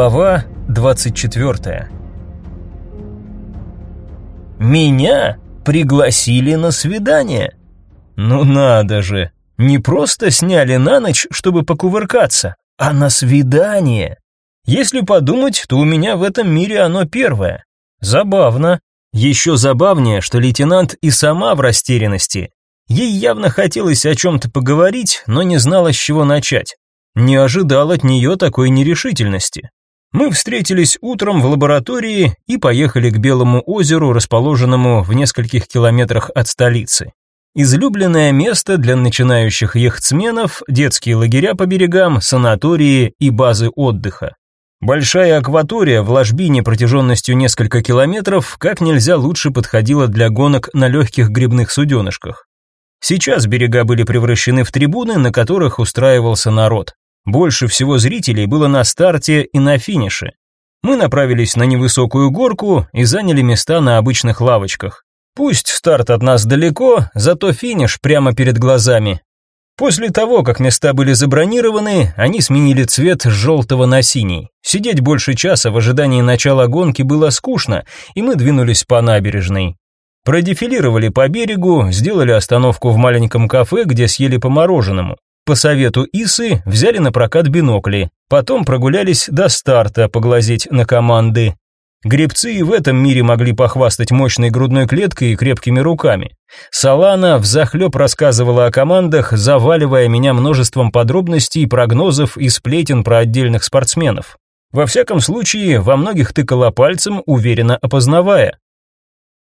Глава 24. Меня пригласили на свидание. Ну надо же, не просто сняли на ночь, чтобы покувыркаться, а на свидание. Если подумать, то у меня в этом мире оно первое. Забавно. Еще забавнее, что лейтенант и сама в растерянности. Ей явно хотелось о чем-то поговорить, но не знала, с чего начать. Не ожидал от нее такой нерешительности. Мы встретились утром в лаборатории и поехали к Белому озеру, расположенному в нескольких километрах от столицы. Излюбленное место для начинающих яхтсменов, детские лагеря по берегам, санатории и базы отдыха. Большая акватория в ложбине протяженностью несколько километров как нельзя лучше подходила для гонок на легких грибных суденышках. Сейчас берега были превращены в трибуны, на которых устраивался народ. Больше всего зрителей было на старте и на финише. Мы направились на невысокую горку и заняли места на обычных лавочках. Пусть старт от нас далеко, зато финиш прямо перед глазами. После того, как места были забронированы, они сменили цвет с желтого на синий. Сидеть больше часа в ожидании начала гонки было скучно, и мы двинулись по набережной. Продефилировали по берегу, сделали остановку в маленьком кафе, где съели по мороженому. По совету Исы взяли на прокат бинокли, потом прогулялись до старта поглазеть на команды. Гребцы и в этом мире могли похвастать мощной грудной клеткой и крепкими руками. Салана взахлеб рассказывала о командах, заваливая меня множеством подробностей, прогнозов и сплетен про отдельных спортсменов. Во всяком случае, во многих тыкала пальцем, уверенно опознавая.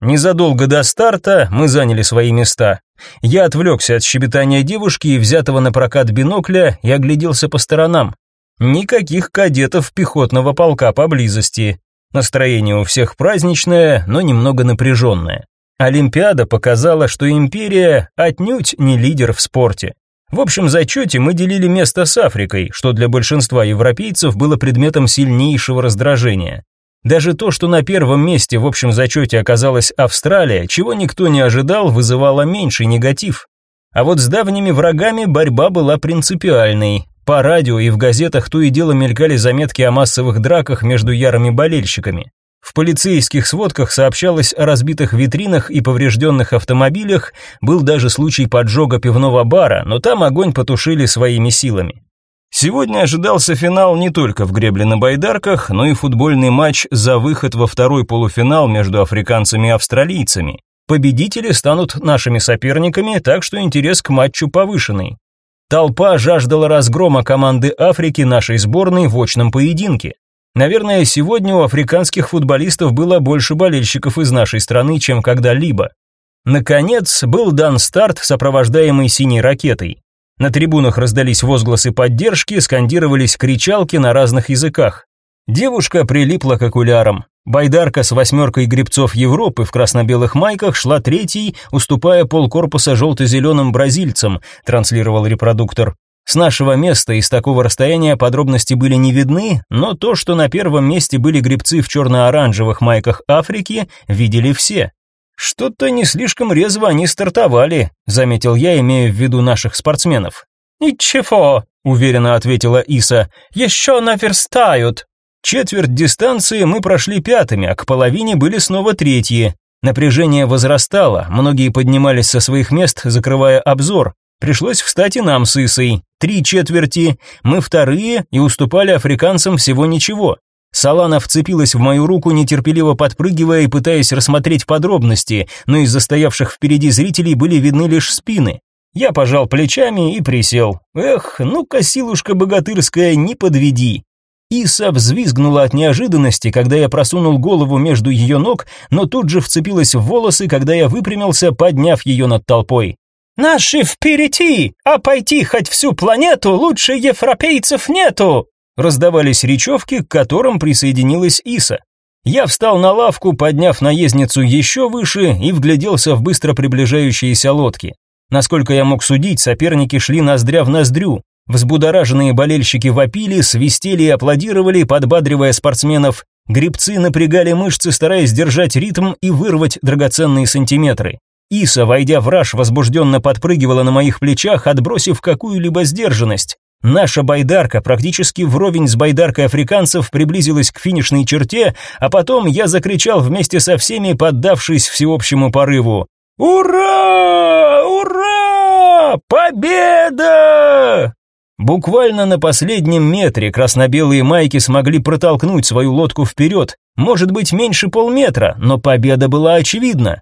Незадолго до старта мы заняли свои места. Я отвлекся от щебетания девушки и взятого на прокат бинокля и огляделся по сторонам. Никаких кадетов пехотного полка поблизости. Настроение у всех праздничное, но немного напряженное. Олимпиада показала, что империя отнюдь не лидер в спорте. В общем зачете мы делили место с Африкой, что для большинства европейцев было предметом сильнейшего раздражения. Даже то, что на первом месте в общем зачете оказалась Австралия, чего никто не ожидал, вызывало меньший негатив. А вот с давними врагами борьба была принципиальной. По радио и в газетах то и дело мелькали заметки о массовых драках между ярыми болельщиками. В полицейских сводках сообщалось о разбитых витринах и поврежденных автомобилях, был даже случай поджога пивного бара, но там огонь потушили своими силами. Сегодня ожидался финал не только в гребле на байдарках, но и футбольный матч за выход во второй полуфинал между африканцами и австралийцами. Победители станут нашими соперниками, так что интерес к матчу повышенный. Толпа жаждала разгрома команды Африки нашей сборной в очном поединке. Наверное, сегодня у африканских футболистов было больше болельщиков из нашей страны, чем когда-либо. Наконец, был дан старт, сопровождаемый синей ракетой. На трибунах раздались возгласы поддержки, скандировались кричалки на разных языках. Девушка прилипла к окулярам. Байдарка с восьмеркой гребцов Европы в красно-белых майках шла третьей, уступая полкорпуса желто-зеленым бразильцам, транслировал репродуктор. С нашего места из такого расстояния подробности были не видны, но то, что на первом месте были гребцы в черно-оранжевых майках Африки, видели все. Что-то не слишком резво они стартовали, заметил я, имея в виду наших спортсменов. Ничего, уверенно ответила Иса. Еще наверстают. Четверть дистанции мы прошли пятыми, а к половине были снова третьи. Напряжение возрастало, многие поднимались со своих мест, закрывая обзор. Пришлось встать и нам с Исой. Три четверти, мы вторые и уступали африканцам всего ничего. Салана вцепилась в мою руку, нетерпеливо подпрыгивая и пытаясь рассмотреть подробности, но из-за стоявших впереди зрителей были видны лишь спины. Я пожал плечами и присел. Эх, ну-ка, силушка богатырская, не подведи. Иса взвизгнула от неожиданности, когда я просунул голову между ее ног, но тут же вцепилась в волосы, когда я выпрямился, подняв ее над толпой. «Наши впереди, а пойти хоть всю планету лучше европейцев нету!» Раздавались речевки, к которым присоединилась Иса. Я встал на лавку, подняв наездницу еще выше и вгляделся в быстро приближающиеся лодки. Насколько я мог судить, соперники шли ноздря в ноздрю. Взбудораженные болельщики вопили, свистели и аплодировали, подбадривая спортсменов. Гребцы напрягали мышцы, стараясь держать ритм и вырвать драгоценные сантиметры. Иса, войдя в раж, возбужденно подпрыгивала на моих плечах, отбросив какую-либо сдержанность. Наша байдарка практически вровень с байдаркой африканцев приблизилась к финишной черте, а потом я закричал вместе со всеми, поддавшись всеобщему порыву. «Ура! Ура! Победа!» Буквально на последнем метре красно-белые майки смогли протолкнуть свою лодку вперед, может быть меньше полметра, но победа была очевидна.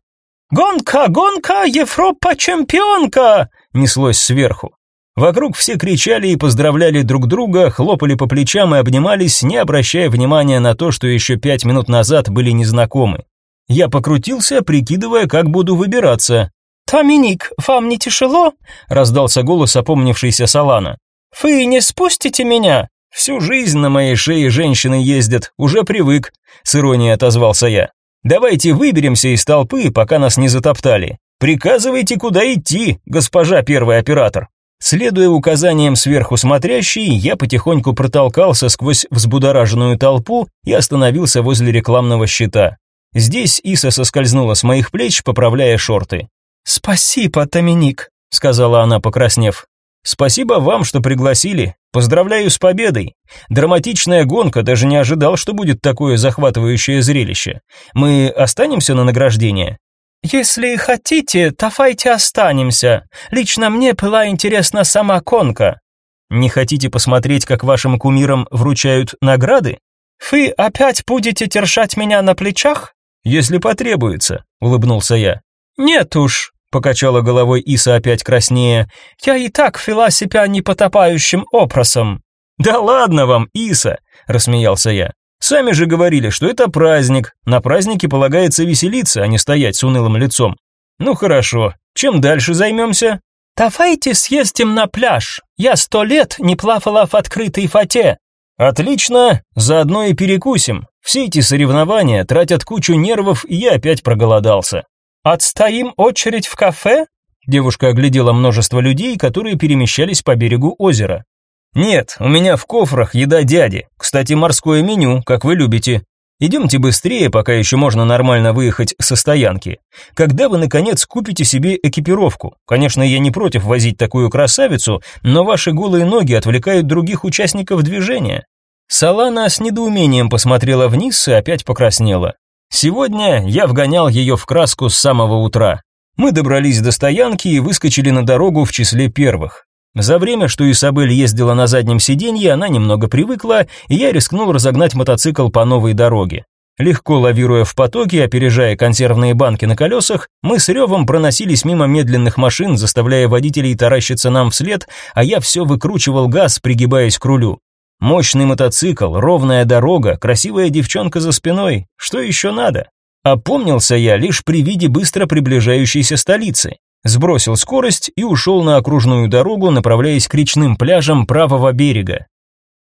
«Гонка, гонка, Европа чемпионка!» неслось сверху. Вокруг все кричали и поздравляли друг друга, хлопали по плечам и обнимались, не обращая внимания на то, что еще пять минут назад были незнакомы. Я покрутился, прикидывая, как буду выбираться. «Доминик, вам не тяжело?» — раздался голос опомнившейся Салана. «Вы не спустите меня?» «Всю жизнь на моей шее женщины ездят, уже привык», — с иронией отозвался я. «Давайте выберемся из толпы, пока нас не затоптали. Приказывайте, куда идти, госпожа первый оператор». Следуя указаниям сверху смотрящей, я потихоньку протолкался сквозь взбудораженную толпу и остановился возле рекламного щита. Здесь Иса соскользнула с моих плеч, поправляя шорты. «Спасибо, Доминик», — сказала она, покраснев. «Спасибо вам, что пригласили. Поздравляю с победой. Драматичная гонка, даже не ожидал, что будет такое захватывающее зрелище. Мы останемся на награждение?» «Если хотите, давайте останемся. Лично мне была интересна сама конка». «Не хотите посмотреть, как вашим кумирам вручают награды?» «Вы опять будете держать меня на плечах?» «Если потребуется», — улыбнулся я. «Нет уж», — покачала головой Иса опять краснее, «я и так вела себя непотопающим опросом». «Да ладно вам, Иса», — рассмеялся я. Сами же говорили, что это праздник. На празднике полагается веселиться, а не стоять с унылым лицом. Ну хорошо. Чем дальше займемся? Давайте съездим на пляж. Я сто лет не плавала в открытой фате. Отлично, заодно и перекусим. Все эти соревнования тратят кучу нервов, и я опять проголодался. Отстоим очередь в кафе? Девушка оглядела множество людей, которые перемещались по берегу озера. «Нет, у меня в кофрах еда дяди. Кстати, морское меню, как вы любите. Идемте быстрее, пока еще можно нормально выехать со стоянки. Когда вы, наконец, купите себе экипировку? Конечно, я не против возить такую красавицу, но ваши голые ноги отвлекают других участников движения». Салана с недоумением посмотрела вниз и опять покраснела. Сегодня я вгонял ее в краску с самого утра. Мы добрались до стоянки и выскочили на дорогу в числе первых. За время, что Исабель ездила на заднем сиденье, она немного привыкла, и я рискнул разогнать мотоцикл по новой дороге. Легко лавируя в потоке, опережая консервные банки на колесах, мы с ревом проносились мимо медленных машин, заставляя водителей таращиться нам вслед, а я все выкручивал газ, пригибаясь к рулю. Мощный мотоцикл, ровная дорога, красивая девчонка за спиной. Что еще надо? Опомнился я лишь при виде быстро приближающейся столицы сбросил скорость и ушел на окружную дорогу, направляясь к речным пляжам правого берега.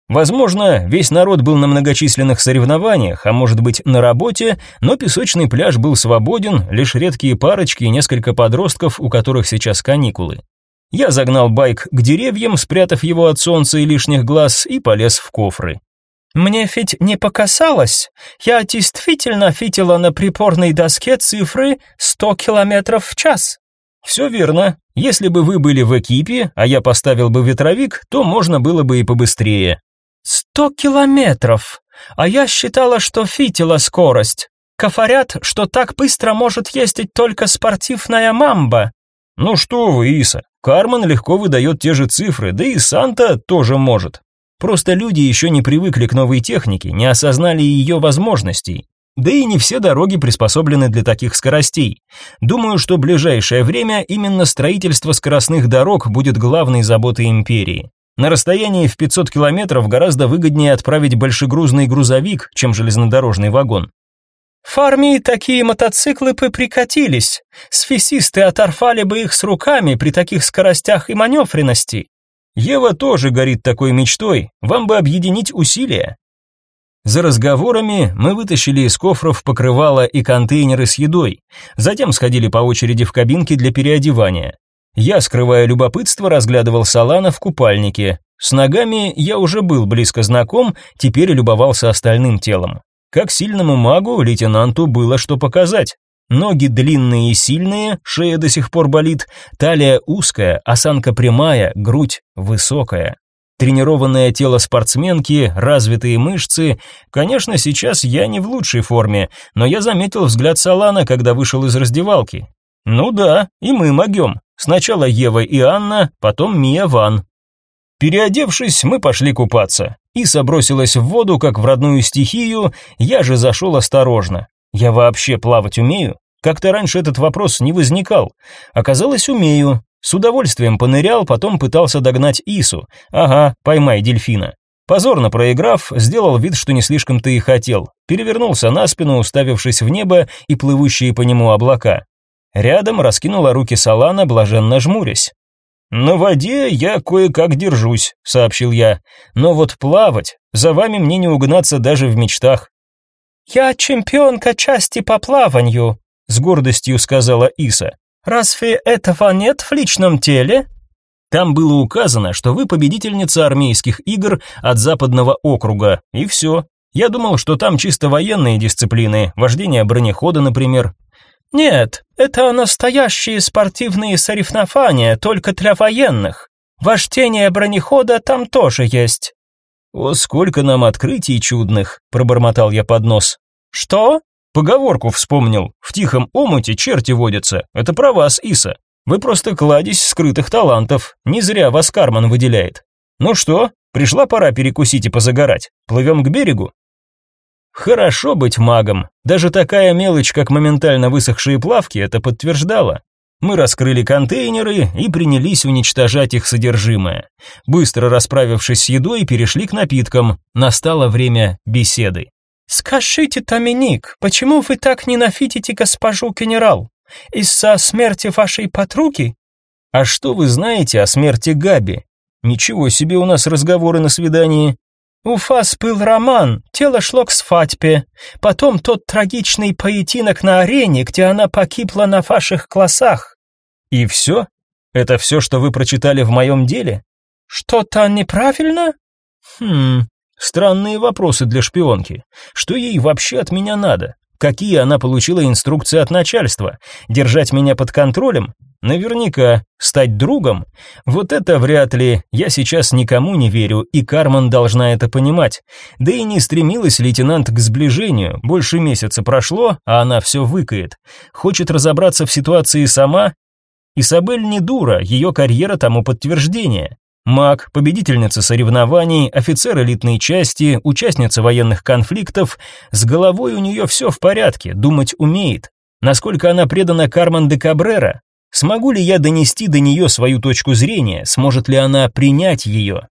Возможно, весь народ был на многочисленных соревнованиях, а может быть на работе, но песочный пляж был свободен, лишь редкие парочки и несколько подростков, у которых сейчас каникулы. Я загнал байк к деревьям, спрятав его от солнца и лишних глаз, и полез в кофры. «Мне ведь не показалось. Я действительно видела на припорной доске цифры 100 километров в час», все верно. Если бы вы были в экипе, а я поставил бы ветровик, то можно было бы и побыстрее. Сто километров. А я считала, что фитила скорость. Кафарят, что так быстро может ездить только спортивная мамба. Ну что вы, Иса, Карман легко выдает те же цифры, да и Санта тоже может. Просто люди еще не привыкли к новой технике, не осознали ее возможностей. Да и не все дороги приспособлены для таких скоростей. Думаю, что в ближайшее время именно строительство скоростных дорог будет главной заботой империи. На расстоянии в 500 километров гораздо выгоднее отправить большегрузный грузовик, чем железнодорожный вагон. В армии такие мотоциклы бы прикатились. Сфисисты оторфали бы их с руками при таких скоростях и маневренности. Ева тоже горит такой мечтой. Вам бы объединить усилия. За разговорами мы вытащили из кофров покрывало и контейнеры с едой, затем сходили по очереди в кабинки для переодевания. Я, скрывая любопытство, разглядывал Салана в купальнике. С ногами я уже был близко знаком, теперь любовался остальным телом. Как сильному магу, лейтенанту было что показать. Ноги длинные и сильные, шея до сих пор болит, талия узкая, осанка прямая, грудь высокая. Тренированное тело спортсменки, развитые мышцы. Конечно, сейчас я не в лучшей форме, но я заметил взгляд Салана, когда вышел из раздевалки. Ну да, и мы могем. Сначала Ева и Анна, потом Мия Ван. Переодевшись, мы пошли купаться. Иса бросилась в воду, как в родную стихию, я же зашел осторожно. Я вообще плавать умею? Как-то раньше этот вопрос не возникал. Оказалось, умею. С удовольствием понырял, потом пытался догнать Ису. Ага, поймай дельфина. Позорно проиграв, сделал вид, что не слишком-то и хотел. Перевернулся на спину, уставившись в небо и плывущие по нему облака. Рядом раскинула руки Салана, блаженно жмурясь. «На воде я кое-как держусь», — сообщил я. «Но вот плавать, за вами мне не угнаться даже в мечтах». «Я чемпионка части по плаванию», — с гордостью сказала Иса. Разве этого нет в личном теле? Там было указано, что вы победительница армейских игр от западного округа, и все. Я думал, что там чисто военные дисциплины, вождение бронехода, например. Нет, это настоящие спортивные соревнования, только для военных. Вождение бронехода там тоже есть. О, сколько нам открытий чудных, пробормотал я под нос. Что? Поговорку вспомнил. В тихом омуте черти водятся. Это про вас, Иса. Вы просто кладезь скрытых талантов. Не зря вас Карман выделяет. Ну что, пришла пора перекусить и позагорать. Плывем к берегу? Хорошо быть магом. Даже такая мелочь, как моментально высохшие плавки, это подтверждала. Мы раскрыли контейнеры и принялись уничтожать их содержимое. Быстро расправившись с едой, перешли к напиткам. Настало время беседы. «Скажите, Доминик, почему вы так ненавидите госпожу генерал? Из-за смерти вашей подруги?» «А что вы знаете о смерти Габи? Ничего себе у нас разговоры на свидании». «У вас был роман, тело шло к свадьбе, потом тот трагичный поединок на арене, где она погибла на ваших глазах». «И все? Это все, что вы прочитали в моем деле?» «Что-то неправильно?» «Хм, Странные вопросы для шпионки. Что ей вообще от меня надо? Какие она получила инструкции от начальства? Держать меня под контролем? Наверняка. Стать другом? Вот это вряд ли. Я сейчас никому не верю, и Карман должна это понимать. Да и не стремилась лейтенант к сближению. Больше месяца прошло, а она все выкает. Хочет разобраться в ситуации сама? Isabel не дура, ее карьера тому подтверждение. Маг, победительница соревнований, офицер элитной части, участница военных конфликтов, с головой у нее все в порядке, думать умеет. Насколько она предана Кармен де Кабрера? Смогу ли я донести до нее свою точку зрения, сможет ли она принять ее?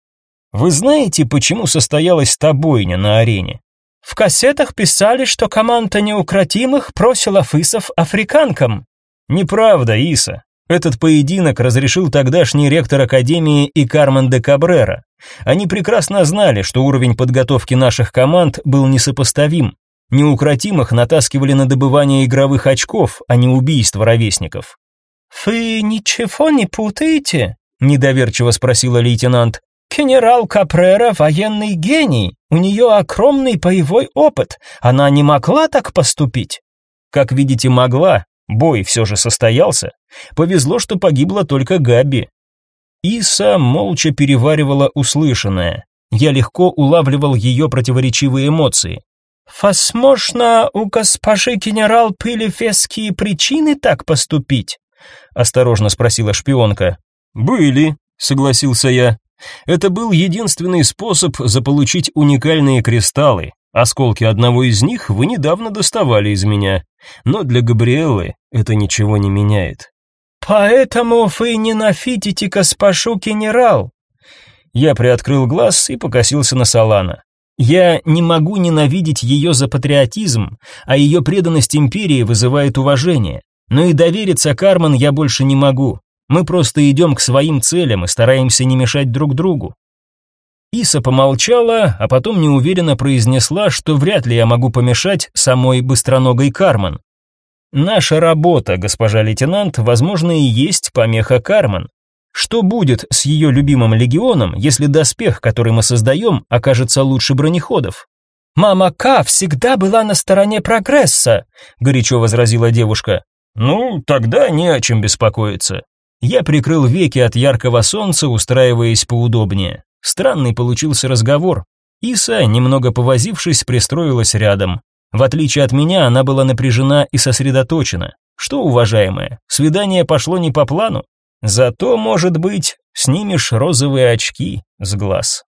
Вы знаете, почему состоялась та бойня на арене? В кассетах писали, что команда неукротимых просила фысов африканкам. Неправда, Иса. Этот поединок разрешил тогдашний ректор Академии и Кармен де Кабрера. Они прекрасно знали, что уровень подготовки наших команд был несопоставим. Неукротимых натаскивали на добывание игровых очков, а не убийство ровесников. «Вы ничего не путаете?» – недоверчиво спросила лейтенант. «Генерал Капрера – военный гений, у нее огромный боевой опыт, она не могла так поступить». Как видите, могла, Бой все же состоялся. Повезло, что погибла только Габи. Иса молча переваривала услышанное. Я легко улавливал ее противоречивые эмоции. «Возможно, у госпожи генерал были веские причины так поступить?» Осторожно спросила шпионка. «Были», согласился я. «Это был единственный способ заполучить уникальные кристаллы, Осколки одного из них вы недавно доставали из меня, но для Габриэлы это ничего не меняет. Поэтому вы ненавидите госпожу генерал. Я приоткрыл глаз и покосился на Салана. Я не могу ненавидеть ее за патриотизм, а ее преданность империи вызывает уважение. Но и довериться Кармен я больше не могу. Мы просто идем к своим целям и стараемся не мешать друг другу. Иса помолчала, а потом неуверенно произнесла, что вряд ли я могу помешать самой быстроногой Кармен. Наша работа, госпожа лейтенант, возможно и есть помеха Кармен. Что будет с ее любимым легионом, если доспех, который мы создаем, окажется лучше бронеходов? Мама К всегда была на стороне прогресса, горячо возразила девушка. Ну, тогда не о чем беспокоиться. Я прикрыл веки от яркого солнца, устраиваясь поудобнее. Странный получился разговор. Иса, немного повозившись, пристроилась рядом. В отличие от меня, она была напряжена и сосредоточена. Что, уважаемая, свидание пошло не по плану? Зато, может быть, снимешь розовые очки с глаз.